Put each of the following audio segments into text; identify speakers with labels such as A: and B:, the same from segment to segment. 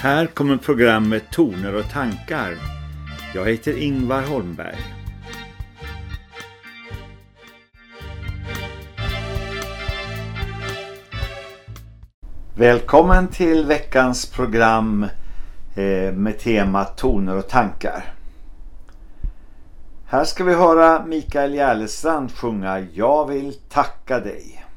A: Här kommer programmet Toner och tankar. Jag heter Ingvar Holmberg. Välkommen till veckans program eh, med tema Toner och tankar. Här ska vi höra Mikael Järlestrand sjunga Jag vill tacka dig.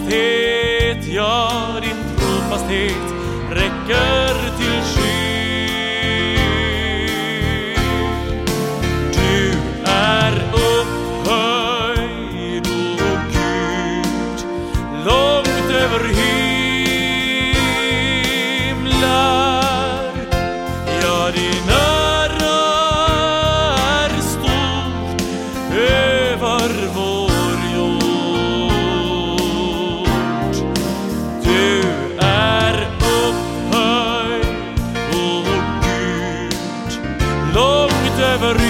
B: Deus. Långt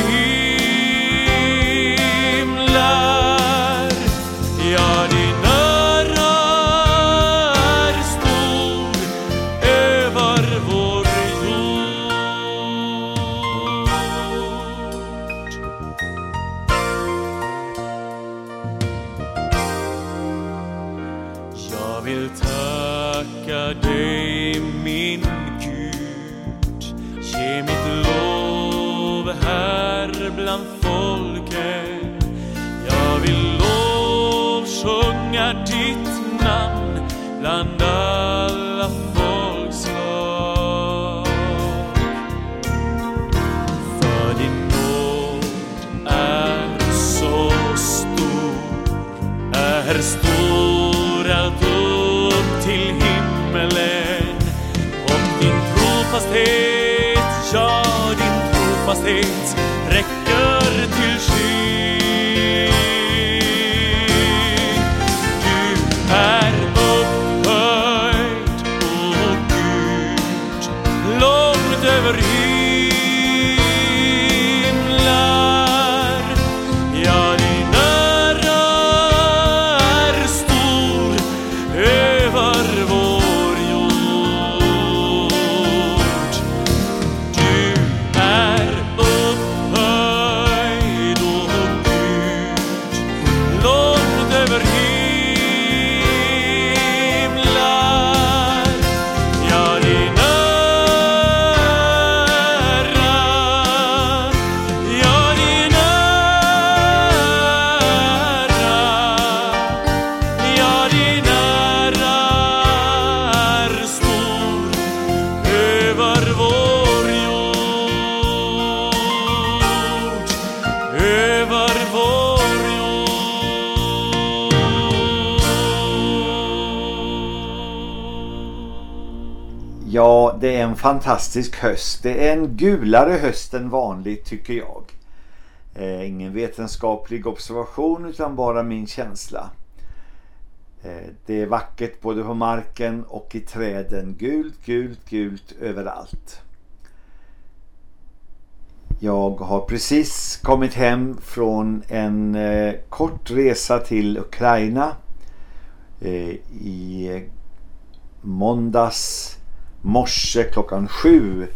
A: det är en fantastisk höst. Det är en gulare höst än vanligt tycker jag. Eh, ingen vetenskaplig observation utan bara min känsla. Eh, det är vackert både på marken och i träden. Gult, gult, gult överallt. Jag har precis kommit hem från en eh, kort resa till Ukraina. Eh, I måndags morse klockan sju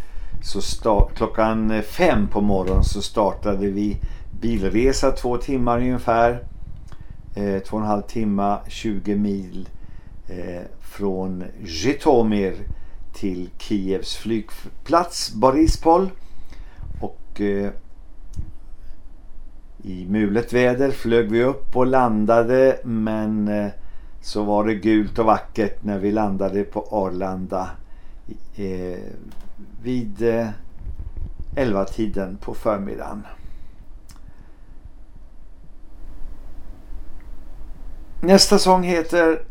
A: så klockan fem på morgonen så startade vi bilresa två timmar ungefär. Eh, två och en halv timme, 20 mil eh, från Żytomir till Kievs flygplats Borispol. Och eh, i mulet väder flög vi upp och landade men eh, så var det gult och vackert när vi landade på Arlanda eh, vid eh, 11 tiden på förmiddagen. Nästa sång heter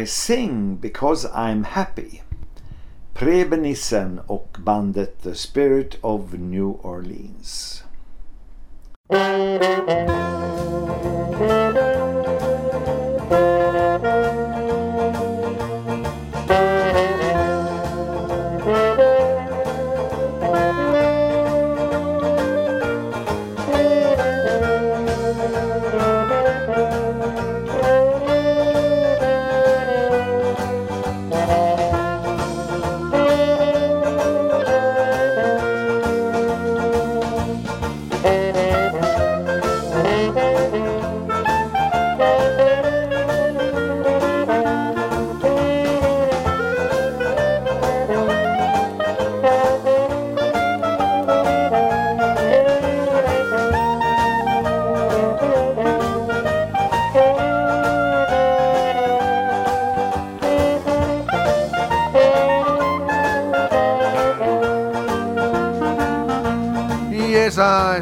A: I sing because I'm happy. Prebenissen och bandet The Spirit of New Orleans.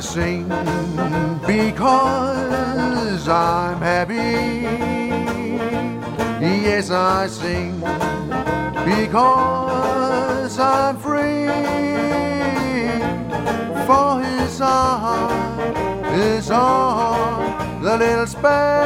C: Sing because I'm happy. Yes, I sing because I'm free. For his heart is on the little sparrow,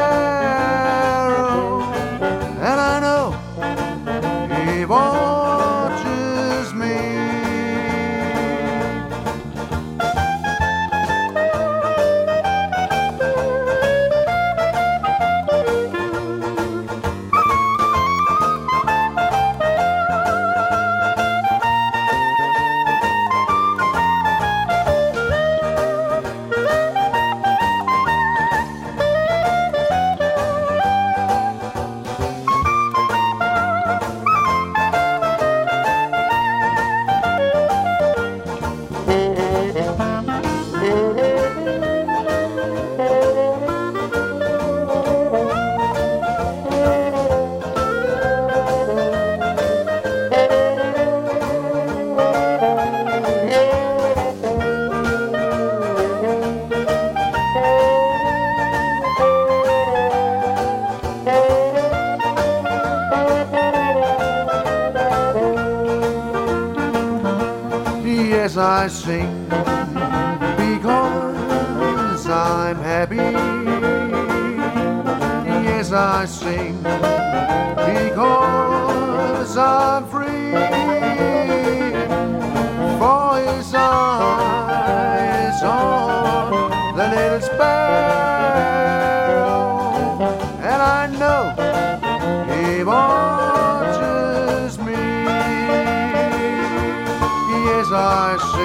C: I sing because I'm happy. Yes, I sing because I'm free. For his eyes on the little sparrow, and I know he watches me. Yes, I sing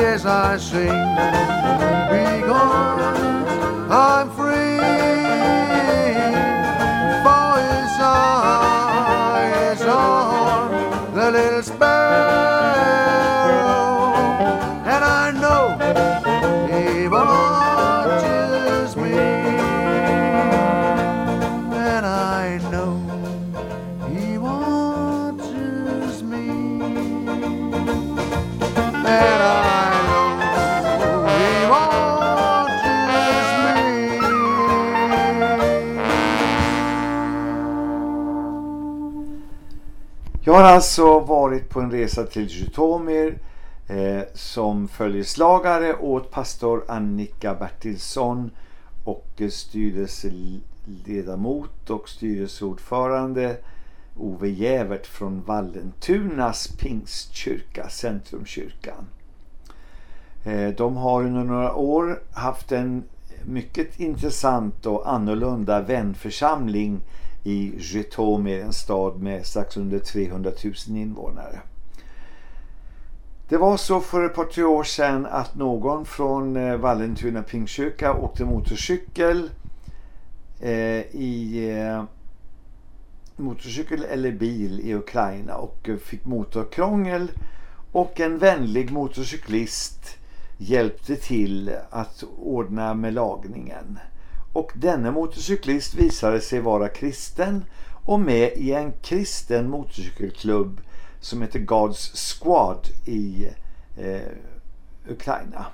C: Yes, I sing because I'm free. For eyes on the little
A: alltså varit på en resa till Jutomir eh, som följeslagare åt pastor Annika Bertilsson och styrelseledamot och styrelseordförande Ove Jävert från Vallentunas pingstkyrka, Centrumkyrkan. Eh, de har under några år haft en mycket intressant och annorlunda vänförsamling i Jytomyr, en stad med strax under 300 000 invånare. Det var så för ett par tre år sedan att någon från eh, Vallentuna Pingstkyrka åkte motorcykel eh, i eh, motorcykel eller bil i Ukraina och fick motorkrångel och en vänlig motorcyklist hjälpte till att ordna med lagningen. Och denne motorcyklist visade sig vara kristen och med i en kristen motorcykelklubb som heter God's Squad i eh, Ukraina.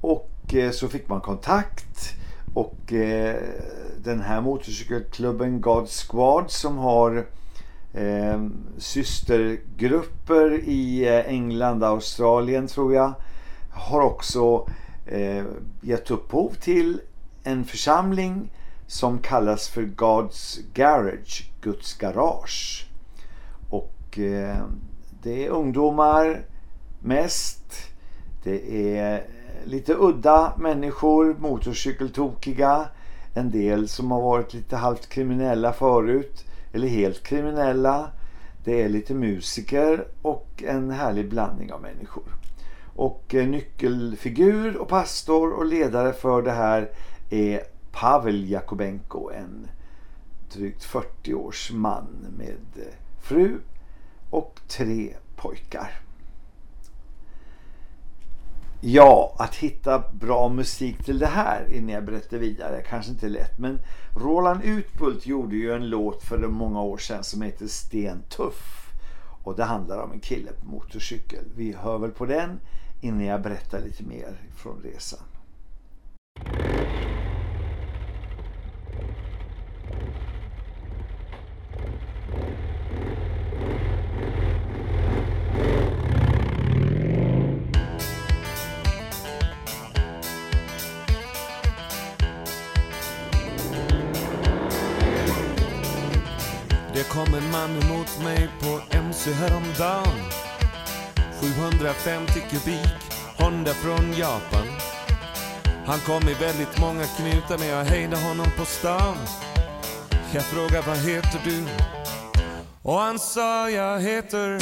A: Och eh, så fick man kontakt och eh, den här motorcykelklubben God's Squad som har eh, systergrupper i eh, England, Australien tror jag har också eh, gett upphov till en församling som kallas för God's Garage, Guds garage. Och eh, det är ungdomar mest. Det är lite udda människor, motorcykeltokiga. En del som har varit lite halvt kriminella förut eller helt kriminella. Det är lite musiker och en härlig blandning av människor. Och eh, nyckelfigur och pastor och ledare för det här är Pavel Jakobenko, en drygt 40 års man med fru och tre pojkar. Ja, att hitta bra musik till det här innan jag berättar vidare kanske inte är lätt. Men Roland Utbult gjorde ju en låt för många år sedan som heter Sten Tuff. Och det handlar om en kille på motorcykel. Vi hör väl på den innan jag berättar lite mer från resan.
D: En man emot mig på MC häromdagen. 750 kubik Honda från Japan. Han kom i väldigt många knutar när jag hejdade honom på stan. Jag frågade vad heter du? Och han sa jag heter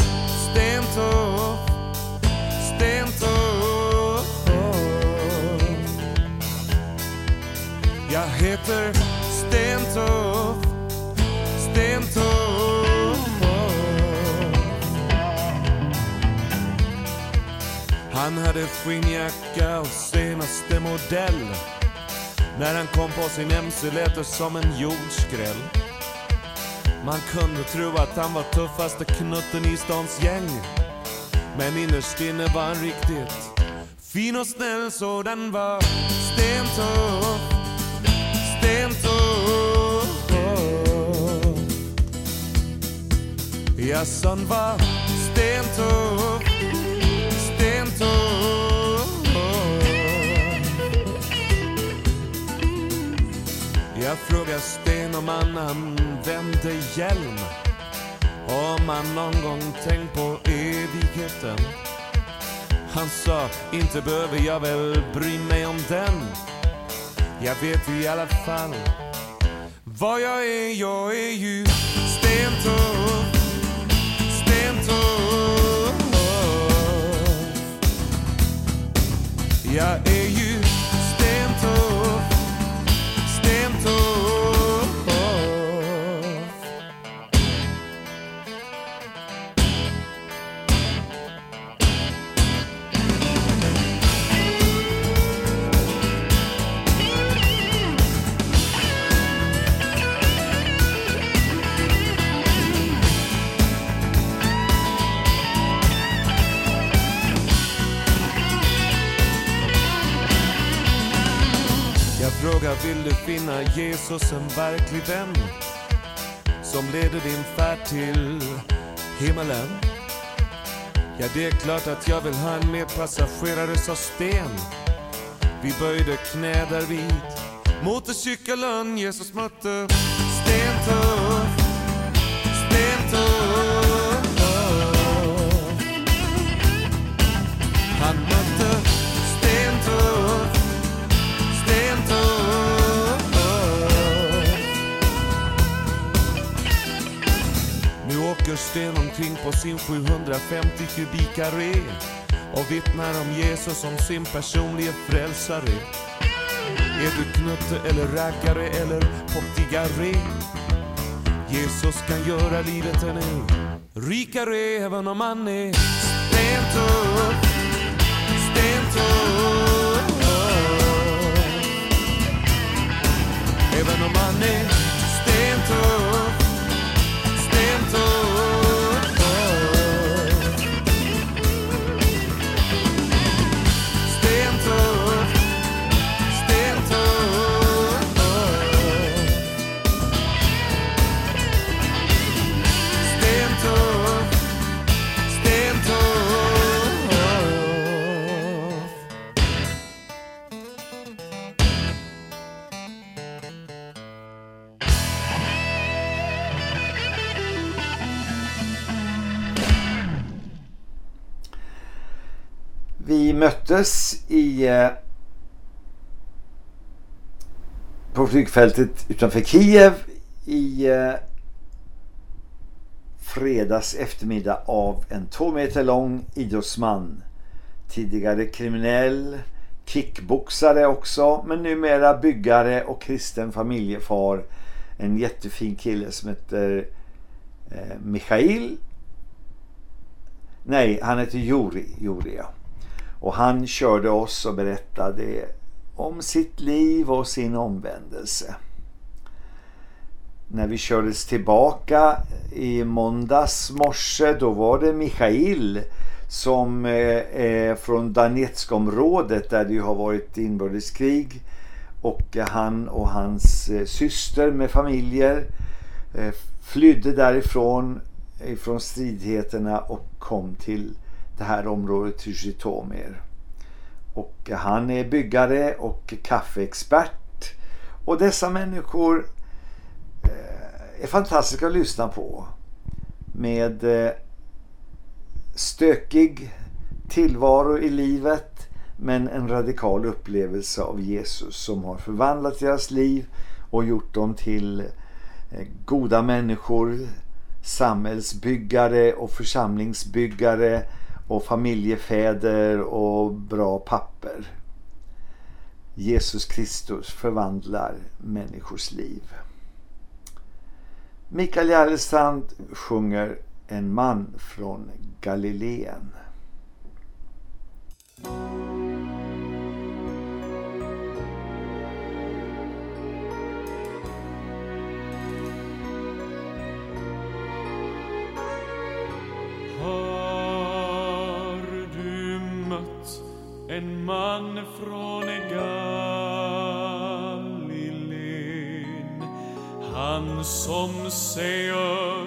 D: Stentuff Stentuff Jag heter Stentuff Stentuff Han hade skinnjacka och senaste modell. När han kom på sin MC lät det som en jordskräll. Man kunde tro att han var tuffaste knutten i stans gäng. Men innerst inne var han riktigt fin och snäll så den var stentuff. Stentuff. Ja, sån var stentuff. Mm. Jag frågar Sten om han använde hjälm. Om han någon gång tänkt på evigheten. Han sa, inte behöver jag väl bry mig om den. Jag vet i alla fall vad jag är, jag är ju stentuff Stentuff Jag vill du finna Jesus en verklig vän? Som leder din färd till himmelen? Ja, det är klart att jag vill ha en medpassagerare, sa Sten. Vi böjde knä därvid. Motorcykeln Jesus mötte stentuff, stentuff. Nu åker Sten omkring på sin 750 kubikare och vittnar om Jesus som sin personliga frälsare. Är du knutte eller rackare eller poptigare? Jesus kan göra livet ännu rikare även om man är stentuff.
A: Möttes i eh, på flygfältet utanför Kiev i eh, fredags eftermiddag av en två meter lång idrottsman. Tidigare kriminell, kickboxare också, men numera byggare och kristen familjefar. En jättefin kille som heter eh, Mikhail. Nej, han heter Juri, Juri ja. Och han körde oss och berättade om sitt liv och sin omvändelse. När vi kördes tillbaka i måndags morse då var det Mikhail som är från Donetskområdet där det ju har varit inbördeskrig och han och hans eh, syster med familjer flydde därifrån ifrån stridigheterna och kom till det här området till Och han är byggare och kaffeexpert. Och dessa människor eh, är fantastiska att lyssna på. Med eh, stökig tillvaro i livet men en radikal upplevelse av Jesus som har förvandlat deras liv och gjort dem till eh, goda människor, samhällsbyggare och församlingsbyggare och familjefäder och bra papper. Jesus Kristus förvandlar människors liv. Mikael Järlestrand sjunger En man från Galileen.
B: Oh. En man från Galileen? Han som säger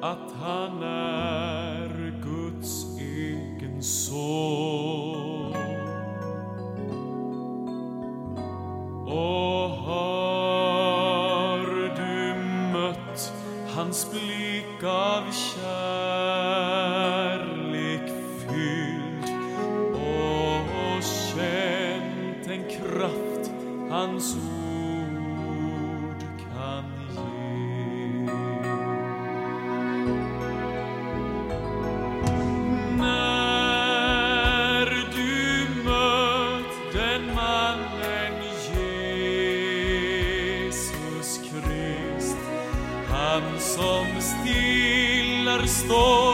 B: att han är Guds egen son. Och har du mött hans blick av hans ord kan ge? När du mött den mannen Jesus Krist han som stillar storm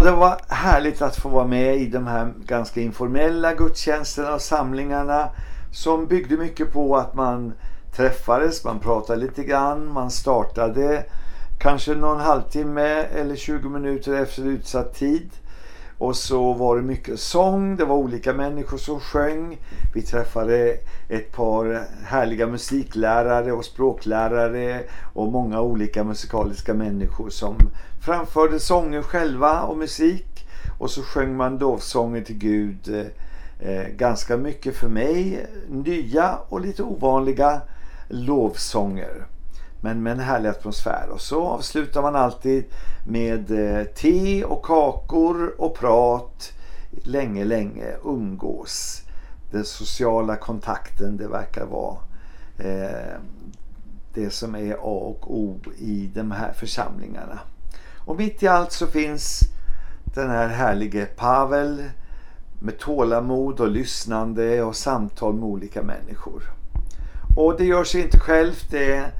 A: Ja, det var härligt att få vara med i de här ganska informella gudstjänsterna och samlingarna som byggde mycket på att man träffades, man pratade lite grann, man startade kanske någon halvtimme eller 20 minuter efter utsatt tid. Och så var det mycket sång, det var olika människor som sjöng. Vi träffade ett par härliga musiklärare och språklärare och många olika musikaliska människor som framförde sånger själva och musik. Och så sjöng man lovsånger till Gud. Eh, ganska mycket för mig nya och lite ovanliga lovsånger. Men med en härlig atmosfär. Och så avslutar man alltid med eh, te och kakor och prat. Länge, länge umgås. Den sociala kontakten, det verkar vara eh, det som är A och O i de här församlingarna. Och mitt i allt så finns den här härlige Pavel med tålamod och lyssnande och samtal med olika människor. Och det gör sig inte självt. Det är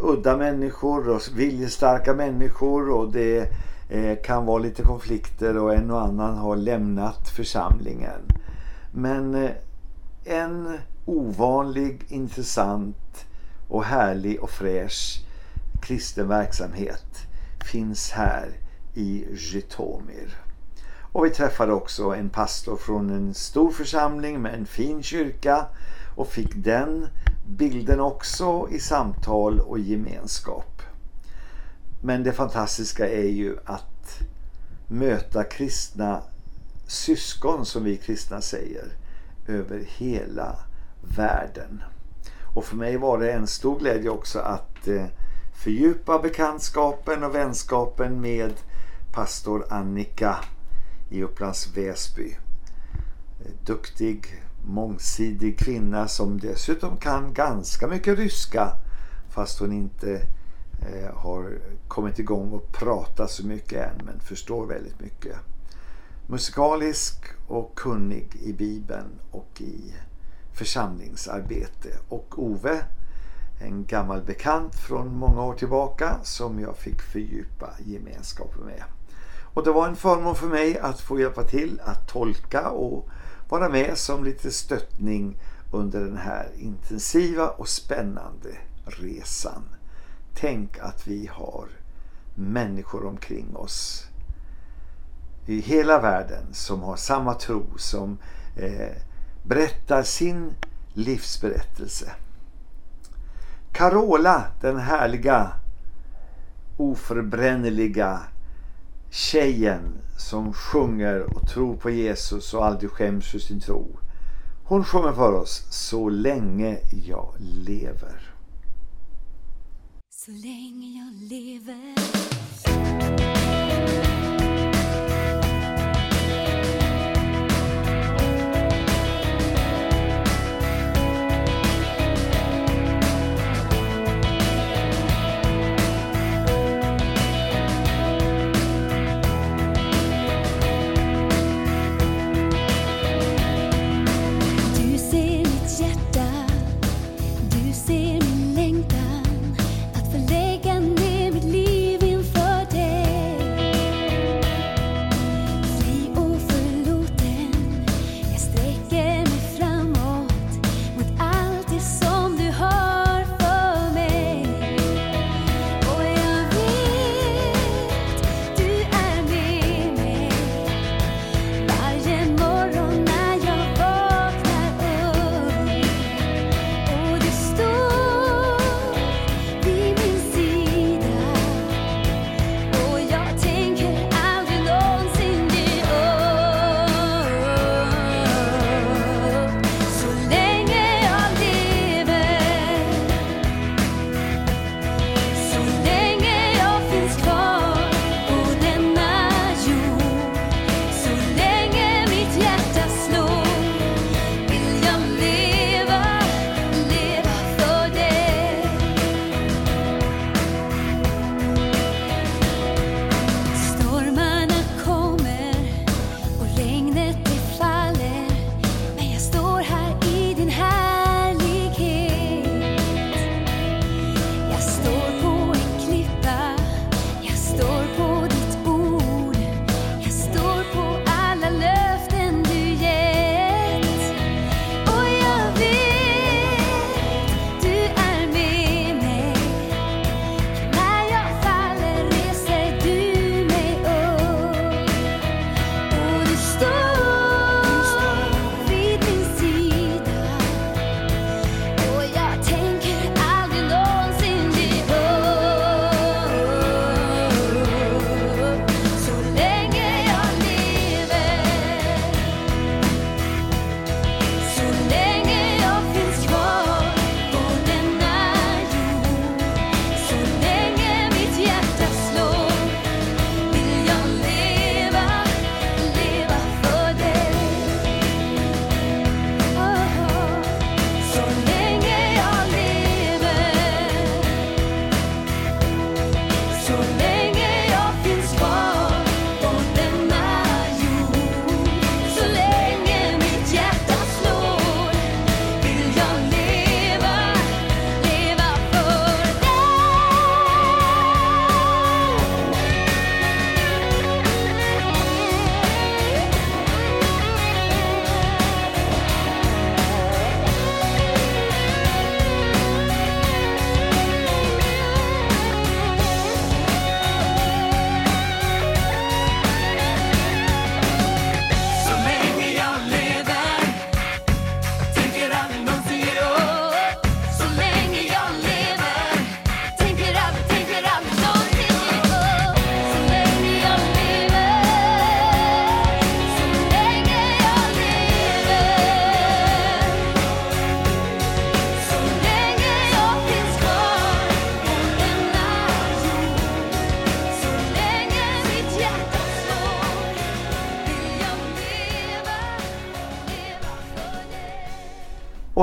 A: udda människor och viljestarka människor och det eh, kan vara lite konflikter och en och annan har lämnat församlingen. Men eh, en ovanlig, intressant och härlig och fräsch kristen verksamhet finns här i Jitomir. Och vi träffade också en pastor från en stor församling med en fin kyrka och fick den bilden också i samtal och gemenskap. Men det fantastiska är ju att möta kristna syskon som vi kristna säger över hela världen. Och för mig var det en stor glädje också att eh, fördjupa bekantskapen och vänskapen med pastor Annika i Upplands Väsby. Eh, duktig, mångsidig kvinna som dessutom kan ganska mycket ryska fast hon inte eh, har kommit igång och pratat så mycket än men förstår väldigt mycket. Musikalisk och kunnig i Bibeln och i församlingsarbete. Och Ove, en gammal bekant från många år tillbaka som jag fick fördjupa gemenskapen med. Och det var en förmån för mig att få hjälpa till att tolka och vara med som lite stöttning under den här intensiva och spännande resan. Tänk att vi har människor omkring oss i hela världen som har samma tro, som eh, berättar sin livsberättelse. Carola, den härliga, oförbränneliga tjejen som sjunger och tror på Jesus och aldrig skäms för sin tro. Hon sjunger för oss Så länge jag lever.
E: Så länge jag lever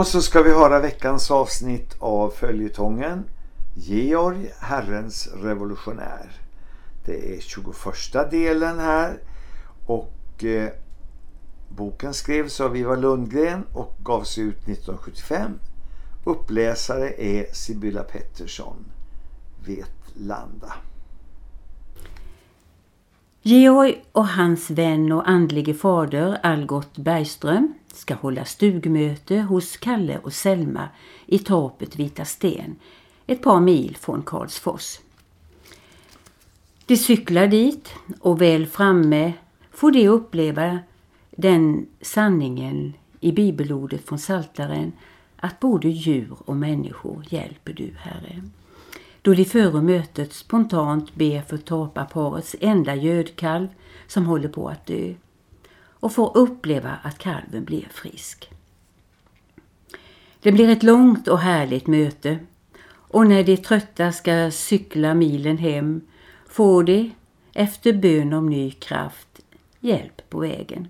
A: Och så ska vi höra veckans avsnitt av följetongen Georg, Herrens revolutionär. Det är 21 delen här och eh, boken skrevs av Ivar Lundgren och gavs ut 1975. Uppläsare är Sibylla Pettersson, Vetlanda.
F: Georg och hans vän och andlige fader Algot Bergström ska hålla stugmöte hos Kalle och Selma i torpet Vita Sten, ett par mil från Karlsfors. De cyklar dit och väl framme får de uppleva den sanningen i bibelordet från Saltaren att både djur och människor hjälper du, Herre. Då de före mötet spontant ber för torparparets enda gödkalv som håller på att dö och får uppleva att kalven blir frisk. Det blir ett långt och härligt möte och när de trötta ska cykla milen hem får de, efter bön om ny kraft, hjälp på vägen.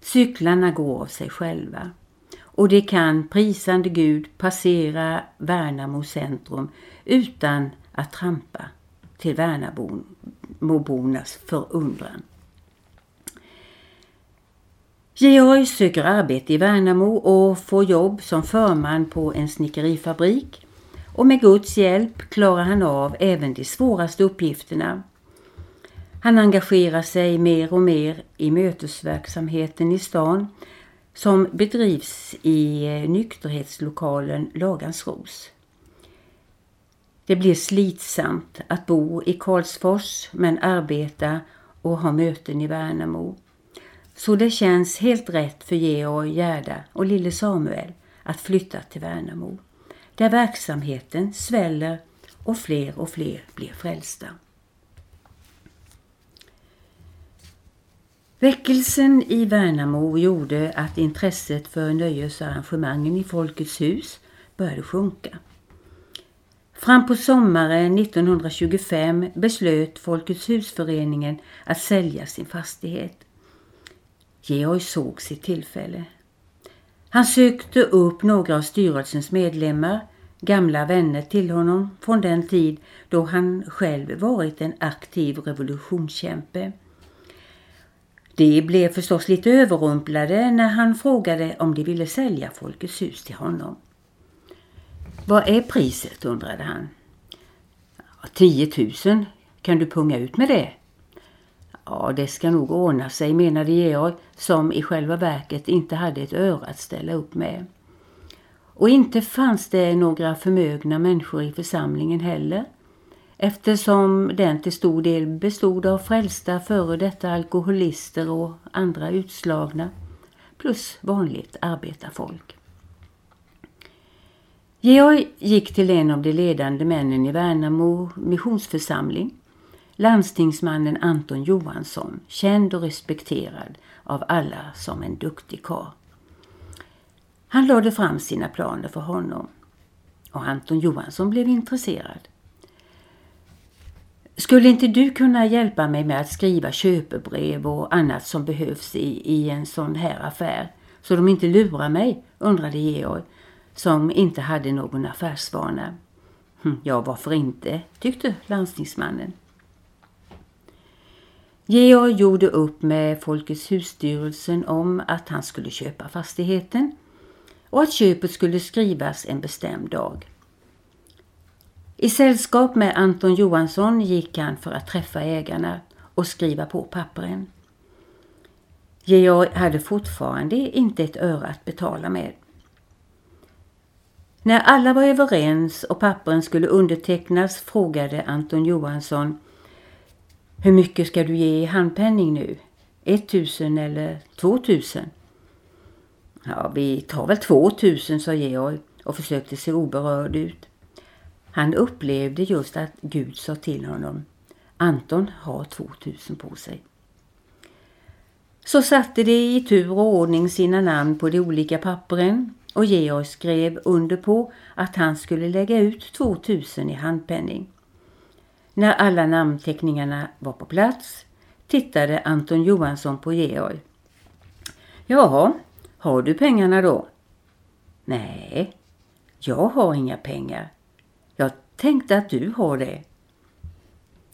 F: Cyklarna går av sig själva och de kan, prisande Gud, passera Värnamo centrum utan att trampa till Värnamobornas förundran. Georg söker arbete i Värnamo och får jobb som förman på en snickerifabrik och med Guds hjälp klarar han av även de svåraste uppgifterna. Han engagerar sig mer och mer i mötesverksamheten i stan som bedrivs i eh, nykterhetslokalen Lagans Ros. Det blir slitsamt att bo i Karlsfors men arbeta och ha möten i Värnamo. Så det känns helt rätt för Georg Gerda och lille Samuel att flytta till Värnamo. Där verksamheten sväller och fler och fler blir frälsta. Väckelsen i Värnamo gjorde att intresset för nöjesarrangemangen i Folkets hus började sjunka. Fram på sommaren 1925 beslöt Folkets husföreningen att sälja sin fastighet. Georg såg sitt tillfälle. Han sökte upp några av styrelsens medlemmar, gamla vänner till honom från den tid då han själv varit en aktiv revolutionskämpe. De blev förstås lite överrumplade när han frågade om de ville sälja Folkets hus till honom. Vad är priset undrade han. 10 000, kan du punga ut med det? Ja, det ska nog ordna sig, menade Georg, som i själva verket inte hade ett öra att ställa upp med. Och inte fanns det några förmögna människor i församlingen heller, eftersom den till stor del bestod av frälsta före detta alkoholister och andra utslagna, plus vanligt arbetarfolk. Georg gick till en av de ledande männen i Värnamo missionsförsamling landstingsmannen Anton Johansson, känd och respekterad av alla som en duktig karl. Han lade fram sina planer för honom och Anton Johansson blev intresserad. Skulle inte du kunna hjälpa mig med att skriva köpebrev och annat som behövs i, i en sån här affär så de inte lurar mig, undrade Georg som inte hade någon affärsvana. Hm, ja, varför inte, tyckte landstingsmannen. Georg gjorde upp med Folkets husstyrelsen om att han skulle köpa fastigheten och att köpet skulle skrivas en bestämd dag. I sällskap med Anton Johansson gick han för att träffa ägarna och skriva på pappren. Georg hade fortfarande inte ett öre att betala med. När alla var överens och pappren skulle undertecknas frågade Anton Johansson hur mycket ska du ge i handpenning nu? 1000 eller 2000? Ja, vi tar väl 2000, sa Georg och försökte se oberörd ut. Han upplevde just att Gud sa till honom Anton har 2000 på sig. Så satte de i tur och ordning sina namn på de olika pappren och Georg skrev under på att han skulle lägga ut 2000 i handpenning. När alla namnteckningarna var på plats tittade Anton Johansson på Georg. Jaha, har du pengarna då? Nej, jag har inga pengar. Jag tänkte att du har det.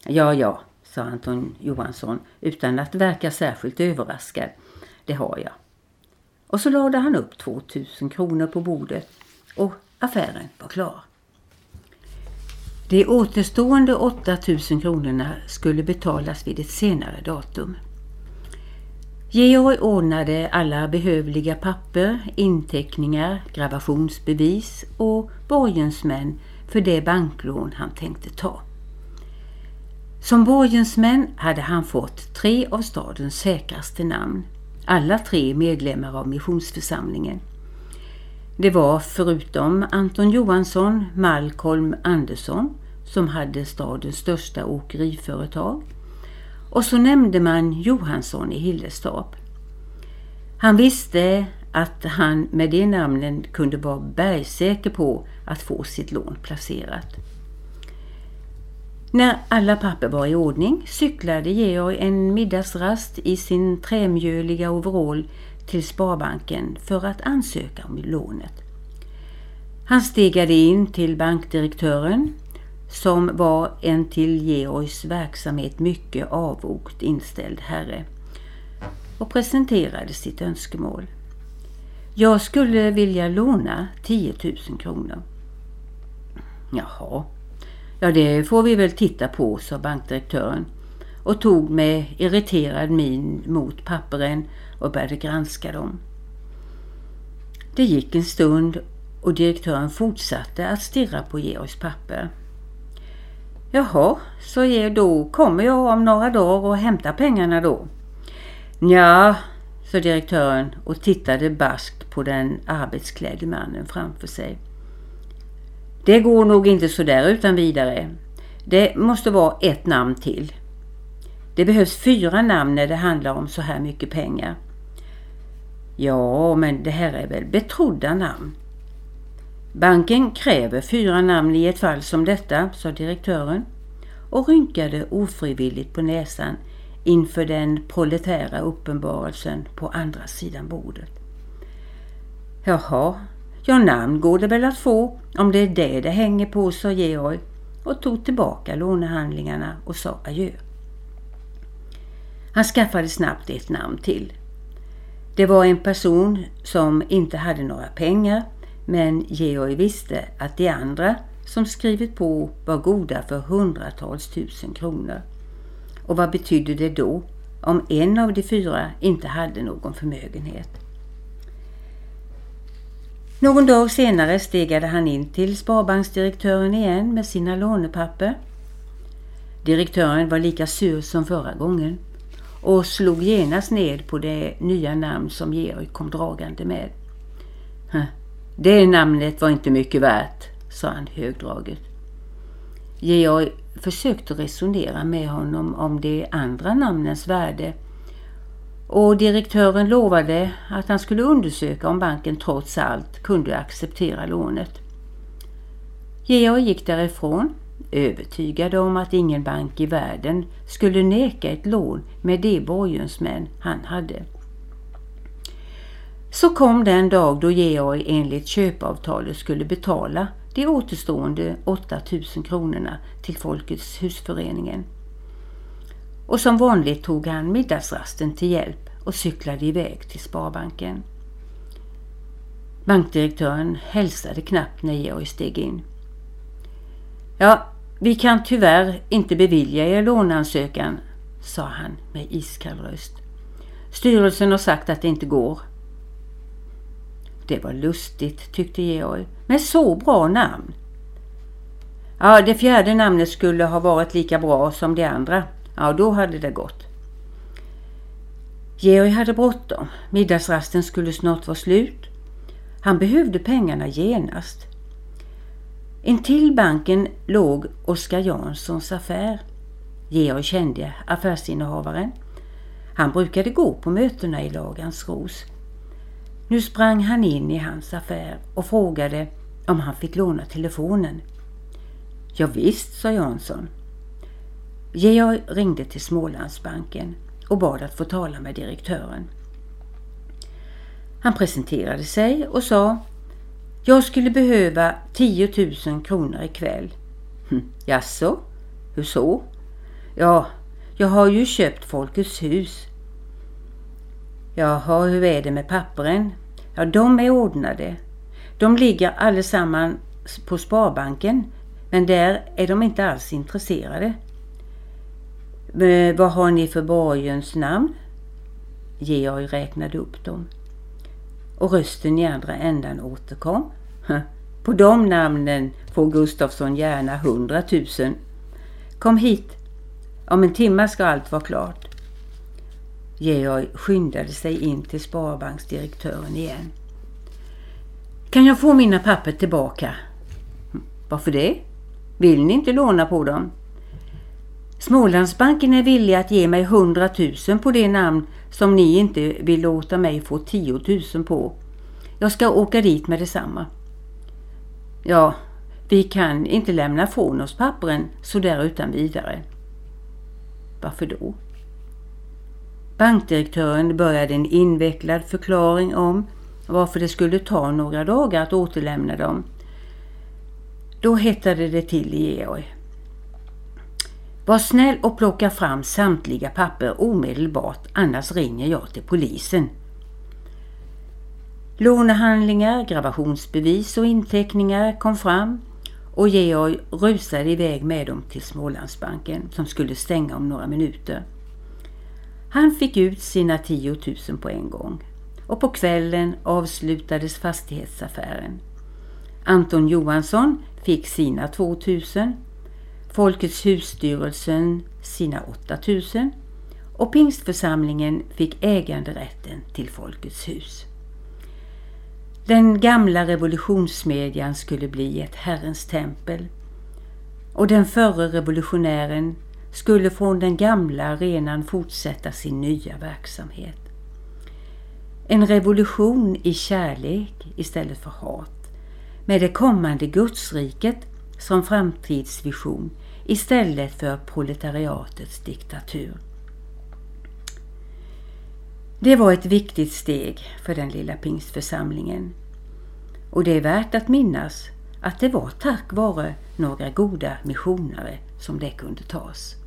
F: Ja, ja, sa Anton Johansson utan att verka särskilt överraskad. Det har jag. Och så lade han upp 2000 kronor på bordet och affären var klar. De återstående 8000 kronorna skulle betalas vid ett senare datum. Georg ordnade alla behövliga papper, inteckningar, gravationsbevis och borgensmän för det banklån han tänkte ta. Som borgensmän hade han fått tre av stadens säkraste namn. Alla tre medlemmar av missionsförsamlingen. Det var förutom Anton Johansson Malcolm Andersson som hade stadens största åkeriföretag och så nämnde man Johansson i Hillestorp. Han visste att han med det namnen kunde vara bergsäker på att få sitt lån placerat. När alla papper var i ordning cyklade Georg en middagsrast i sin trämjöliga overall till Sparbanken för att ansöka om lånet. Han stegade in till bankdirektören som var en till Georgs verksamhet mycket avvokt inställd herre och presenterade sitt önskemål. Jag skulle vilja låna 10 000 kronor. Jaha, ja det får vi väl titta på, sa bankdirektören och tog med irriterad min mot papperen och började granska dem. Det gick en stund och direktören fortsatte att stirra på Georgs papper. Jaha, så då kommer jag om några dagar och hämtar pengarna då. Ja, sa direktören och tittade baskt på den arbetsklädde mannen framför sig. Det går nog inte så där utan vidare. Det måste vara ett namn till. Det behövs fyra namn när det handlar om så här mycket pengar. Ja, men det här är väl betrodda namn. Banken kräver fyra namn i ett fall som detta, sa direktören och rynkade ofrivilligt på näsan inför den proletära uppenbarelsen på andra sidan bordet. Jaha, ja namn går det väl att få om det är det det hänger på, sa Georg och tog tillbaka lånehandlingarna och sa adjö. Han skaffade snabbt ett namn till. Det var en person som inte hade några pengar men Georg visste att de andra som skrivit på var goda för hundratals tusen kronor. Och vad betydde det då om en av de fyra inte hade någon förmögenhet? Någon dag senare stegade han in till sparbanksdirektören igen med sina lånepapper. Direktören var lika sur som förra gången och slog genast ned på det nya namn som Georg kom dragande med. Det namnet var inte mycket värt, sa han högdraget. Georg försökte resonera med honom om de andra namnens värde och direktören lovade att han skulle undersöka om banken trots allt kunde acceptera lånet. Georg gick därifrån övertygad om att ingen bank i världen skulle neka ett lån med de borgensmän han hade. Så kom den dag då Georg enligt köpavtalet skulle betala de återstående 8000 kronorna till Folkets husföreningen. Och som vanligt tog han middagsrasten till hjälp och cyklade iväg till Sparbanken. Bankdirektören hälsade knappt när Georg steg in. Ja, vi kan tyvärr inte bevilja er låneansökan, sa han med iskall röst. Styrelsen har sagt att det inte går. Det var lustigt, tyckte Georg, med så bra namn. Ja, det fjärde namnet skulle ha varit lika bra som de andra. Ja, då hade det gått. Georg hade bråttom. Middagsrasten skulle snart vara slut. Han behövde pengarna genast. Intill banken låg Oskar Janssons affär. Georg kände affärsinnehavaren. Han brukade gå på mötena i Lagans ros. Nu sprang han in i hans affär och frågade om han fick låna telefonen. Ja, visst, sa Jansson. Georg ringde till Smålandsbanken och bad att få tala med direktören. Han presenterade sig och sa Jag skulle behöva 10 000 kronor ikväll. Hm, jaså? Hur så? Ja, jag har ju köpt Folkets hus. Jaha, hur är det med pappren? Ja, de är ordnade. De ligger allesammans på Sparbanken, men där är de inte alls intresserade. Men vad har ni för borgens namn? Georg räknade upp dem. Och rösten i andra ändan återkom. På de namnen får Gustafsson gärna hundratusen. Kom hit. Om en timme ska allt vara klart. Georg skyndade sig in till sparbanksdirektören igen. Kan jag få mina papper tillbaka? Varför det? Vill ni inte låna på dem? Smålandsbanken är villig att ge mig 100 000 på det namn som ni inte vill låta mig få 10 000 på. Jag ska åka dit med detsamma. Ja, vi kan inte lämna från oss pappren sådär utan vidare. Varför då? Bankdirektören började en invecklad förklaring om varför det skulle ta några dagar att återlämna dem. Då hettade det till i Georg. Var snäll och plocka fram samtliga papper omedelbart annars ringer jag till polisen. Lånehandlingar, gravationsbevis och inteckningar kom fram och Georg rusade iväg med dem till Smålandsbanken som skulle stänga om några minuter. Han fick ut sina 10 000 på en gång och på kvällen avslutades fastighetsaffären. Anton Johansson fick sina 2 000, Folkets husstyrelsen sina 8 000 och pingstförsamlingen fick äganderätten till Folkets hus. Den gamla revolutionsmedjan skulle bli ett Herrens tempel och den förre revolutionären skulle från den gamla arenan fortsätta sin nya verksamhet. En revolution i kärlek istället för hat med det kommande gudsriket som framtidsvision istället för proletariatets diktatur. Det var ett viktigt steg för den lilla pingstförsamlingen. Och det är värt att minnas att det var tack vare några goda missionare som det kunde tas.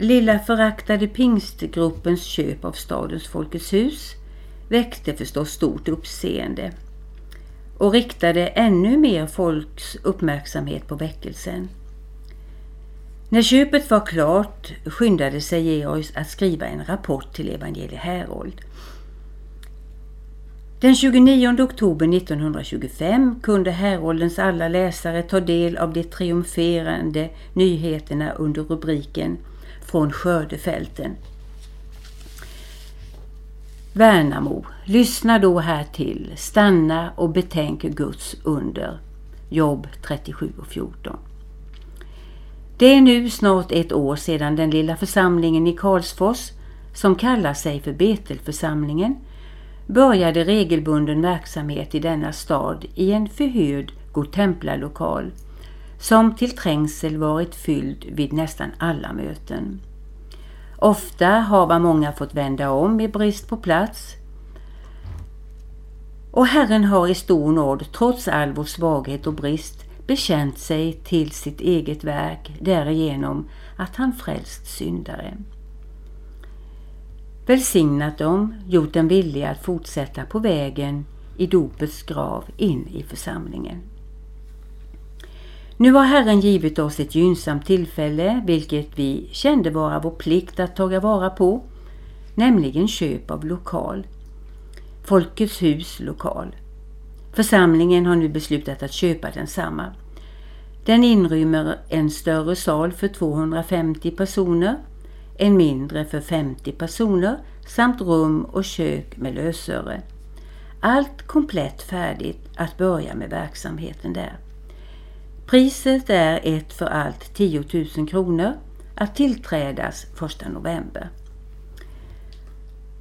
F: Lilla föraktade pingstgruppens köp av stadens Folkets hus väckte förstås stort uppseende och riktade ännu mer folks uppmärksamhet på väckelsen. När köpet var klart skyndade sig Georg att skriva en rapport till Evangelie Herold. Den 29 oktober 1925 kunde Heroldens alla läsare ta del av de triumferande nyheterna under rubriken från skördefälten. Värnamo, lyssna då här till, stanna och betänk Guds under. Jobb 37 och 14. Det är nu snart ett år sedan den lilla församlingen i Karlsfors, som kallar sig för Betelförsamlingen, började regelbunden verksamhet i denna stad i en förhyrd godtemplarlokal som till trängsel varit fylld vid nästan alla möten. Ofta har många fått vända om i brist på plats. Och Herren har i stor nåd, trots all vår svaghet och brist, bekänt sig till sitt eget verk därigenom att han frälst syndare. Välsignat dem, gjort dem villiga att fortsätta på vägen i dopets grav in i församlingen. Nu har Herren givit oss ett gynnsamt tillfälle, vilket vi kände vara vår plikt att taga vara på, nämligen köp av lokal. Folkets hus lokal. Församlingen har nu beslutat att köpa densamma. Den inrymmer en större sal för 250 personer, en mindre för 50 personer samt rum och kök med lösöre. Allt komplett färdigt att börja med verksamheten där. Priset är ett för allt 10 000 kronor att tillträdas 1 november.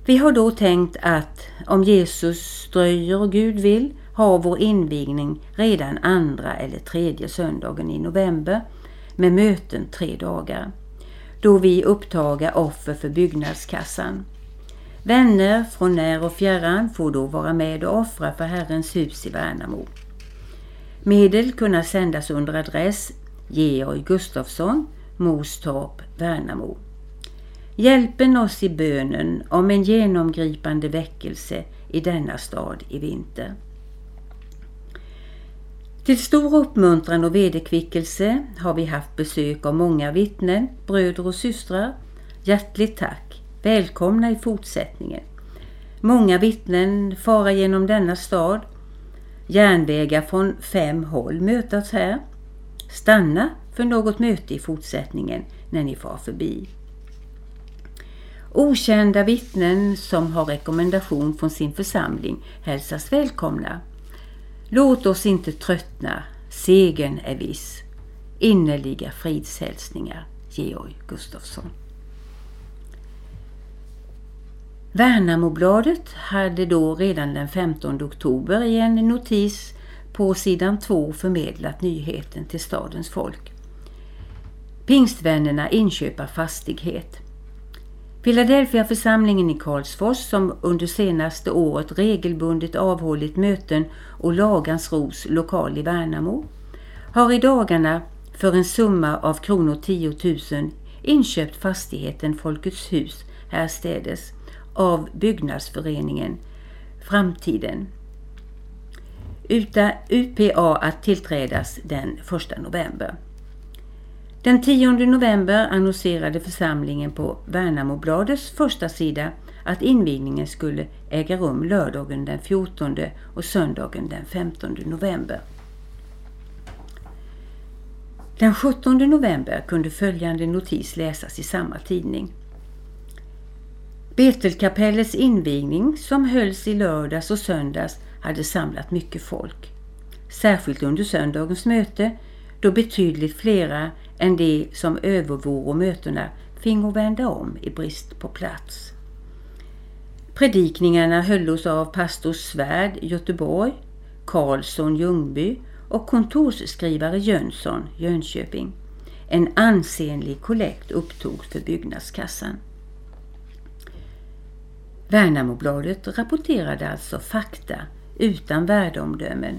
F: Vi har då tänkt att om Jesus dröjer och Gud vill ha vår invigning redan andra eller tredje söndagen i november med möten tre dagar. Då vi upptagar offer för byggnadskassan. Vänner från när och fjärran får då vara med och offra för Herrens hus i Värnamo. Medel kunna sändas under adress Georg Gustafsson, Mostorp, Värnamo. Hjälpen oss i bönen om en genomgripande väckelse i denna stad i vinter. Till stor uppmuntran och vederkvickelse har vi haft besök av många vittnen, bröder och systrar. Hjärtligt tack! Välkomna i fortsättningen. Många vittnen fara genom denna stad Järnvägar från fem håll mötas här. Stanna för något möte i fortsättningen när ni far förbi. Okända vittnen som har rekommendation från sin församling hälsas välkomna. Låt oss inte tröttna, segern är viss. Innerliga fridshälsningar Georg Gustafsson. Värnamobladet hade då redan den 15 oktober i en notis på sidan 2 förmedlat nyheten till stadens folk. Pingstvännerna inköper fastighet. Philadelphia församlingen i Karlsfors som under senaste året regelbundet avhållit möten och Lagans Ros lokal i Värnamo har i dagarna för en summa av kronor 10 000 inköpt fastigheten Folkets hus härstädes av byggnadsföreningen Framtiden. UPA att tillträdas den 1 november. Den 10 november annonserade församlingen på Värnamobladets första sida att invigningen skulle äga rum lördagen den 14 och söndagen den 15 november. Den 17 november kunde följande notis läsas i samma tidning. Betelkapellets invigning som hölls i lördags och söndags hade samlat mycket folk. Särskilt under söndagens möte då betydligt flera än de som övervoro mötena fingo vända om i brist på plats. Predikningarna höllos av pastor Svärd Göteborg, Karlsson Ljungby och kontorsskrivare Jönsson Jönköping. En ansenlig kollekt upptogs för byggnadskassan. Värnamobladet rapporterade alltså fakta utan värdeomdömen.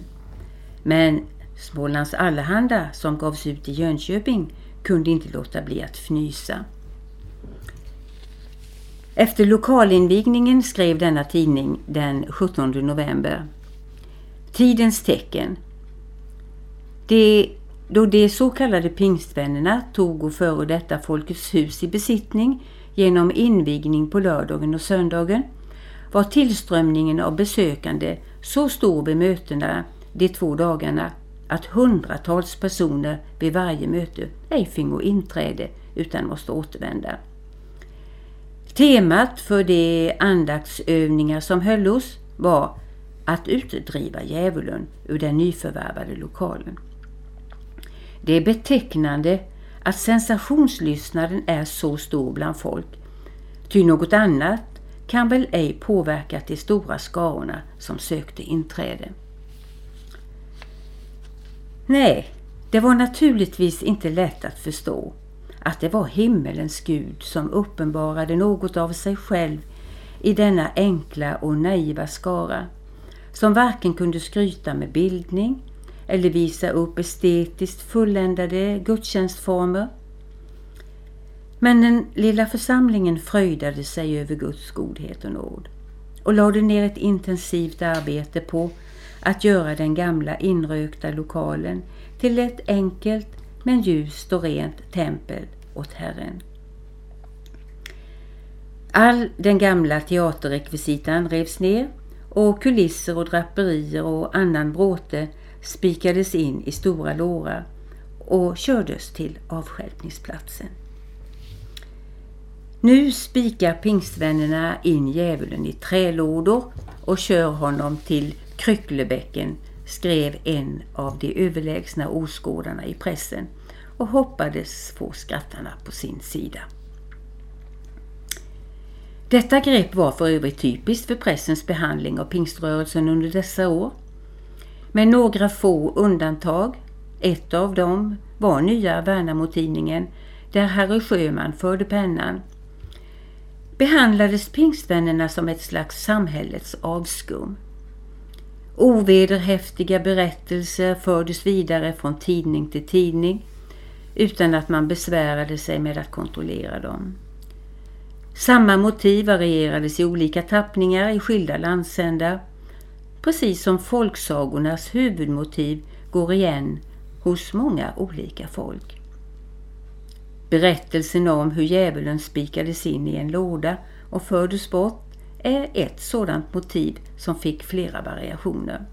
F: Men Smålands Allehanda som gavs ut i Jönköping kunde inte låta bli att fnysa. Efter lokalinvigningen skrev denna tidning den 17 november. Tidens tecken. Det, då de så kallade pingstvännerna tog och före detta Folkets hus i besittning genom invigning på lördagen och söndagen var tillströmningen av besökande så stor vid mötena de två dagarna att hundratals personer vid varje möte ej fingo inträde utan måste återvända. Temat för de andaktsövningar som höllos var att utdriva djävulen ur den nyförvärvade lokalen. Det är betecknande att sensationslystnaden är så stor bland folk, ty något annat kan väl ej påverkat de stora skarorna som sökte inträde. Nej, det var naturligtvis inte lätt att förstå att det var himmelens Gud som uppenbarade något av sig själv i denna enkla och naiva skara som varken kunde skryta med bildning eller visa upp estetiskt fulländade gudstjänstformer. Men den lilla församlingen fröjdade sig över Guds godhet och nåd och lade ner ett intensivt arbete på att göra den gamla inrökta lokalen till ett enkelt men ljust och rent tempel åt Herren. All den gamla teaterrekvisitan revs ner och kulisser och draperier och annan bråte spikades in i stora lårar och kördes till avstjälpningsplatsen. Nu spikar pingstvännerna in djävulen i trälådor och kör honom till Krycklebäcken, skrev en av de överlägsna åskådarna i pressen och hoppades få skrattarna på sin sida. Detta grepp var för övrigt typiskt för pressens behandling av pingströrelsen under dessa år. Med några få undantag, ett av dem var nya Värnamo-tidningen där Harry Sjöman förde pennan, behandlades pingstvännerna som ett slags samhällets avskum. Ovederhäftiga berättelser fördes vidare från tidning till tidning utan att man besvärade sig med att kontrollera dem. Samma motiv varierades i olika tappningar i skilda landsändar, precis som folksagornas huvudmotiv går igen hos många olika folk. Berättelsen om hur djävulen spikades in i en låda och fördes bort är ett sådant motiv som fick flera variationer.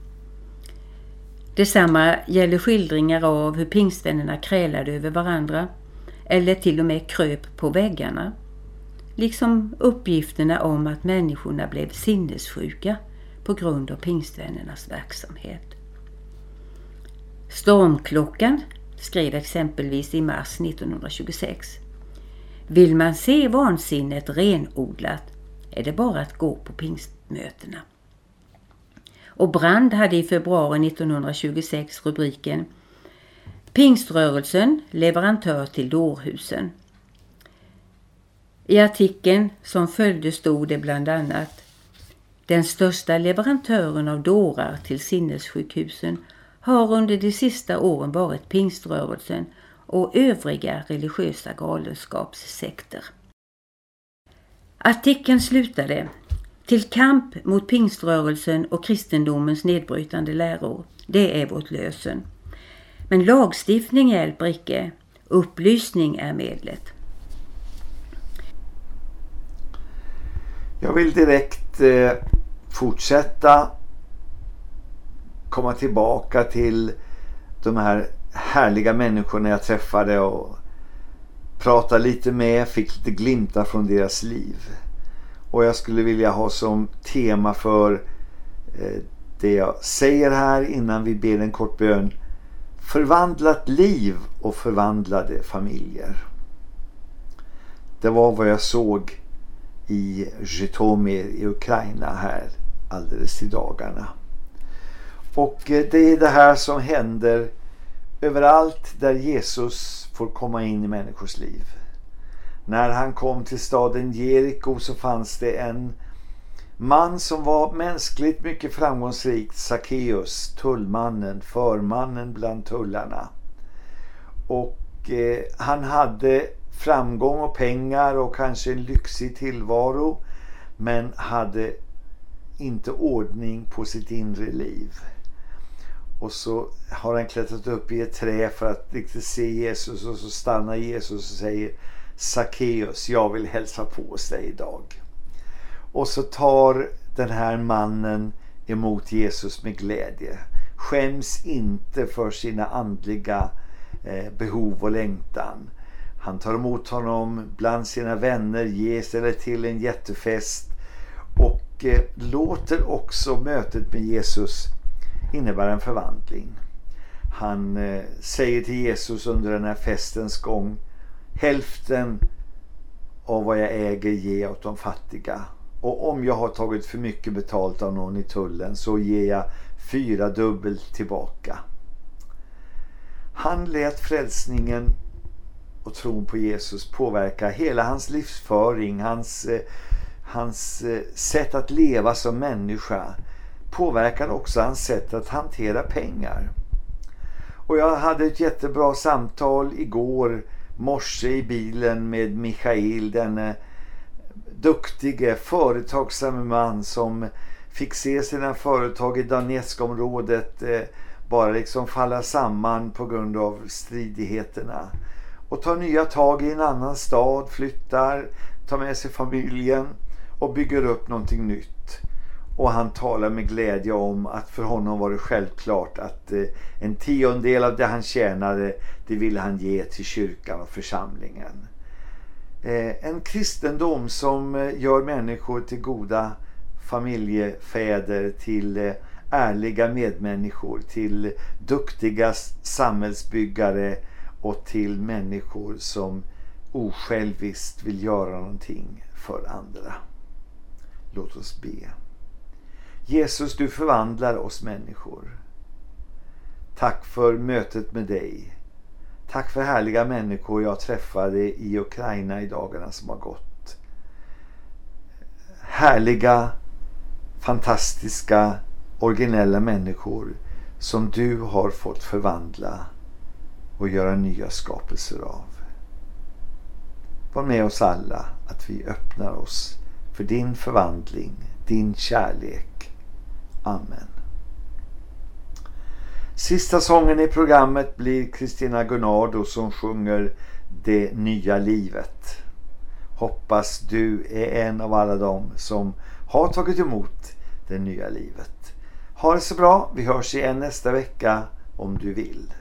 F: Detsamma gäller skildringar av hur pingstvännerna krälade över varandra eller till och med kröp på väggarna. Liksom uppgifterna om att människorna blev sinnessjuka på grund av pingstvännernas verksamhet. Stormklockan skrev exempelvis i mars 1926. Vill man se vansinnet renodlat är det bara att gå på pingstmötena. Och Brand hade i februari 1926 rubriken Pingströrelsen leverantör till dårhusen. I artikeln som följde stod det bland annat den största leverantören av dårar till sinnessjukhusen har under de sista åren varit pingströrelsen och övriga religiösa galenskapssekter. Artikeln slutade till kamp mot pingströrelsen och kristendomens nedbrytande läror. Det är vårt lösen. Men lagstiftning hjälper icke. Upplysning är medlet.
A: Jag vill direkt eh, fortsätta komma tillbaka till de här härliga människorna jag träffade och prata lite med, fick lite glimtar från deras liv. Och jag skulle vilja ha som tema för eh, det jag säger här innan vi ber en kort bön. Förvandlat liv och förvandlade familjer. Det var vad jag såg i Zhytomyr i Ukraina här alldeles i dagarna. Och eh, det är det här som händer överallt där Jesus får komma in i människors liv. När han kom till staden Jeriko så fanns det en man som var mänskligt mycket framgångsrik, Sackeus, tullmannen, förmannen bland tullarna. Och eh, han hade framgång och pengar och kanske en lyxig tillvaro men hade inte ordning på sitt inre liv. Och så har han klättrat upp i ett trä för att riktigt se Jesus och så stannar Jesus och säger Sackeus, jag vill hälsa på hos dig idag. Och så tar den här mannen emot Jesus med glädje. Skäms inte för sina andliga eh, behov och längtan. Han tar emot honom bland sina vänner, ger ställer till en jättefest och och eh, låter också mötet med Jesus innebära en förvandling. Han eh, säger till Jesus under den här festens gång hälften av vad jag äger ger åt de fattiga. Och om jag har tagit för mycket betalt av någon i tullen så ger jag fyra dubbelt tillbaka. Han lät frälsningen och tron på Jesus påverka hela hans livsföring, hans, eh, hans eh, sätt att leva som människa påverkade också hans sätt att hantera pengar. Och jag hade ett jättebra samtal igår morse i bilen med Mikael, denne duktige företagsamme man som fick se sina företag i Donetsk-området eh, bara liksom falla samman på grund av stridigheterna. Och tar nya tag i en annan stad, flyttar, tar med sig familjen och bygger upp någonting nytt. Och han talar med glädje om att för honom var det självklart att eh, en tiondel av det han tjänade det ville han ge till kyrkan och församlingen. Eh, en kristendom som eh, gör människor till goda familjefäder, till ärliga medmänniskor, till duktiga samhällsbyggare och till människor som osjälviskt vill göra någonting för andra. Låt oss be. Jesus, du förvandlar oss människor. Tack för mötet med dig. Tack för härliga människor jag träffade i Ukraina i dagarna som har gått. Härliga, fantastiska, originella människor som du har fått förvandla och göra nya skapelser av. Var med oss alla att vi öppnar oss för din förvandling, din kärlek Amen. Sista sången i programmet blir Kristina Gunnardo som sjunger Det nya livet. Hoppas du är en av alla dem som har tagit emot det nya livet. Ha det så bra. Vi hörs igen nästa vecka om du vill.